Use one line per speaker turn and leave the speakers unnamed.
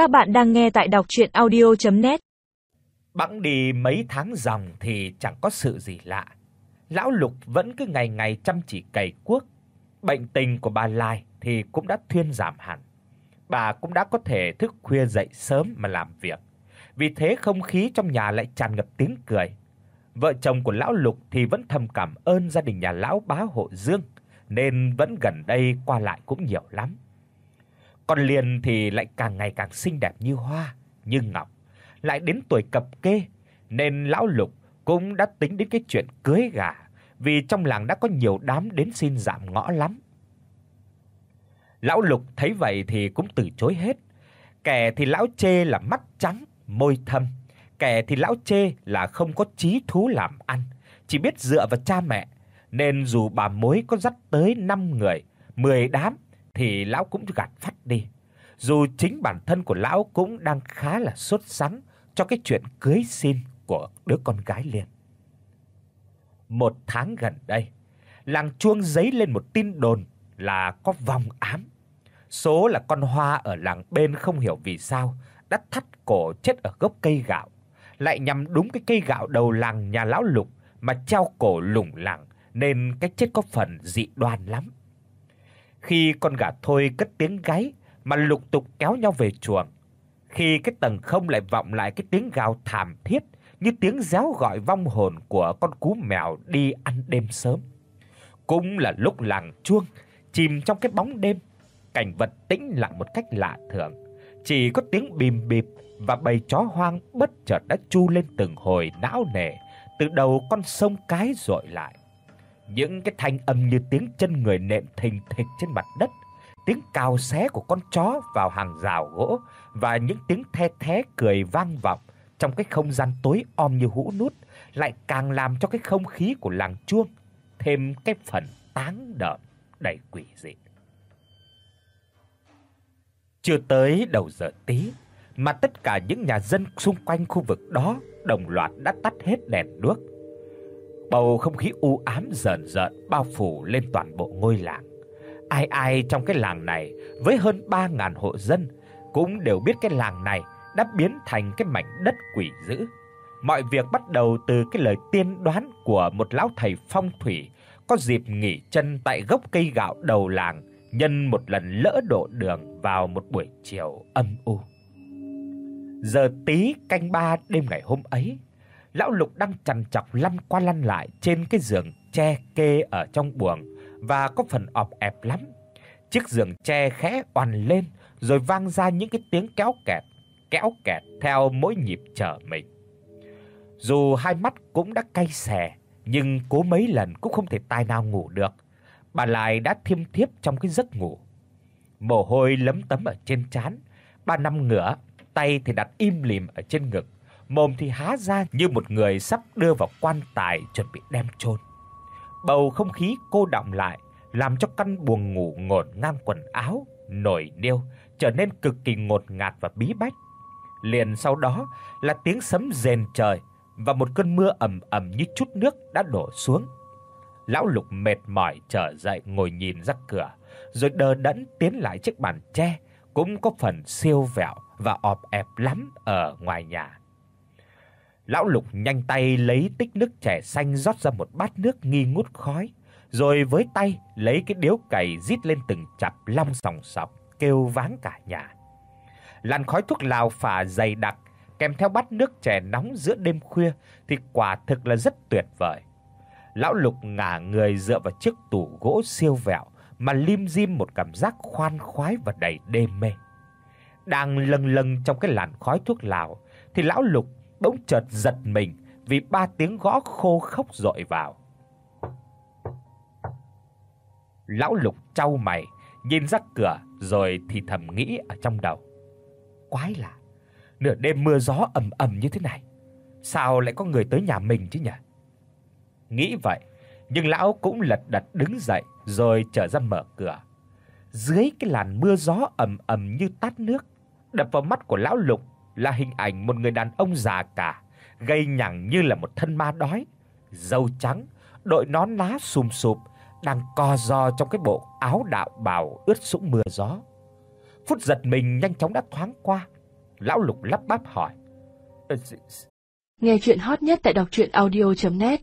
Các bạn đang nghe tại đọc audio net
Bẵng đi mấy tháng dòng thì chẳng có sự gì lạ. Lão Lục vẫn cứ ngày ngày chăm chỉ cày cuốc. Bệnh tình của bà Lai thì cũng đã thuyên giảm hẳn. Bà cũng đã có thể thức khuya dậy sớm mà làm việc. Vì thế không khí trong nhà lại tràn ngập tiếng cười. Vợ chồng của lão Lục thì vẫn thầm cảm ơn gia đình nhà lão bá hộ Dương, nên vẫn gần đây qua lại cũng nhiều lắm còn Liên thì lại càng ngày càng xinh đẹp như hoa, như ngọc, lại đến tuổi cập kê nên lão Lục cũng đã tính đến cái chuyện cưới gả, vì trong làng đã có nhiều đám đến xin giảm ngõ lắm. Lão Lục thấy vậy thì cũng từ chối hết. Kẻ thì lão chê là mắt trắng, môi thâm, kẻ thì lão chê là không có trí thú làm ăn, chỉ biết dựa vào cha mẹ, nên dù bà mối có dắt tới 5 người, 10 đám thì lão cũng gạt phắt đi. Dù chính bản thân của lão cũng đang khá là sốt sắng cho cái chuyện cưới xin của đứa con gái liền. Một tháng gần đây, làng chuông giấy lên một tin đồn là có vong ám. Số là con Hoa ở làng bên không hiểu vì sao đã thắt cổ chết ở gốc cây gạo, lại nhằm đúng cái cây gạo đầu làng nhà lão Lục mà treo cổ lủng lẳng nên cái chết có phần dị đoan lắm. Khi con gà thôi cất tiếng gáy mà lục tục kéo nhau về chuồng, khi cái tầng không lại vọng lại cái tiếng gào thảm thiết như tiếng réo gọi vong hồn của con cú mèo đi ăn đêm sớm. Cũng là lúc làng chuông chìm trong cái bóng đêm, cảnh vật tĩnh lặng một cách lạ thường, chỉ có tiếng bìm bịp và bầy chó hoang bất chợt đã chu lên từng hồi não nề từ đầu con sông cái dội lại. Những cái thanh âm như tiếng chân người nện thình thịch trên mặt đất, tiếng cào xé của con chó vào hàng rào gỗ và những tiếng the thé cười vang vọng trong cái không gian tối om như hũ nút lại càng làm cho cái không khí của làng chuông thêm cái phần táng đợn đầy quỷ dị. Chưa tới đầu giờ tí mà tất cả những nhà dân xung quanh khu vực đó đồng loạt đã tắt hết đèn đuốc. Bầu không khí u ám dần dần bao phủ lên toàn bộ ngôi làng. Ai ai trong cái làng này với hơn 3000 hộ dân cũng đều biết cái làng này đã biến thành cái mảnh đất quỷ dữ. Mọi việc bắt đầu từ cái lời tiên đoán của một lão thầy phong thủy có dịp nghỉ chân tại gốc cây gạo đầu làng nhân một lần lỡ độ đường vào một buổi chiều âm u. Giờ tí canh ba đêm ngày hôm ấy, lão Lục đang chằn chọc lăn qua lăn lại trên cái giường tre kê ở trong buồng và có phần ọp ẹp lắm. Chiếc giường tre khẽ oằn lên rồi vang ra những cái tiếng kéo kẹt, kéo kẹt theo mỗi nhịp trở mình. Dù hai mắt cũng đã cay xè, nhưng cố mấy lần cũng không thể tài nào ngủ được. Bà lại đã thiêm thiếp trong cái giấc ngủ. Mồ hôi lấm tấm ở trên trán, bà nằm ngửa, tay thì đặt im lìm ở trên ngực mồm thì há ra như một người sắp đưa vào quan tài chuẩn bị đem chôn. Bầu không khí cô đọng lại, làm cho căn buồng ngủ ngổn ngang quần áo, nổi niêu trở nên cực kỳ ngột ngạt và bí bách. Liền sau đó là tiếng sấm rền trời và một cơn mưa ầm ầm như chút nước đã đổ xuống. Lão Lục mệt mỏi trở dậy ngồi nhìn ra cửa, rồi đờ đẫn tiến lại chiếc bàn tre cũng có phần siêu vẹo và ọp ẹp lắm ở ngoài nhà. Lão Lục nhanh tay lấy tích nước trẻ xanh rót ra một bát nước nghi ngút khói, rồi với tay lấy cái điếu cày rít lên từng chập long sòng sọc, kêu váng cả nhà. Làn khói thuốc lào phả dày đặc kèm theo bát nước chè nóng giữa đêm khuya thì quả thực là rất tuyệt vời. Lão Lục ngả người dựa vào chiếc tủ gỗ siêu vẹo mà lim dim một cảm giác khoan khoái và đầy đê mê. Đang lâng lâng trong cái làn khói thuốc lào thì lão Lục bỗng chợt giật mình vì ba tiếng gõ khô khốc dội vào. Lão Lục chau mày, nhìn ra cửa rồi thì thầm nghĩ ở trong đầu. Quái lạ, nửa đêm mưa gió ầm ầm như thế này, sao lại có người tới nhà mình chứ nhỉ? Nghĩ vậy, nhưng lão cũng lật đật đứng dậy rồi trở ra mở cửa. Dưới cái làn mưa gió ầm ầm như tát nước, đập vào mắt của lão Lục là hình ảnh một người đàn ông già cả, gầy nhẳng như là một thân ma đói, râu trắng, đội nón lá sum sụp, đang co ro trong cái bộ áo đạo bào ướt sũng mưa gió. Phút giật mình nhanh chóng đã thoáng qua, lão Lục lắp bắp hỏi:
Nghe truyện hot nhất tại doctruyenaudio.net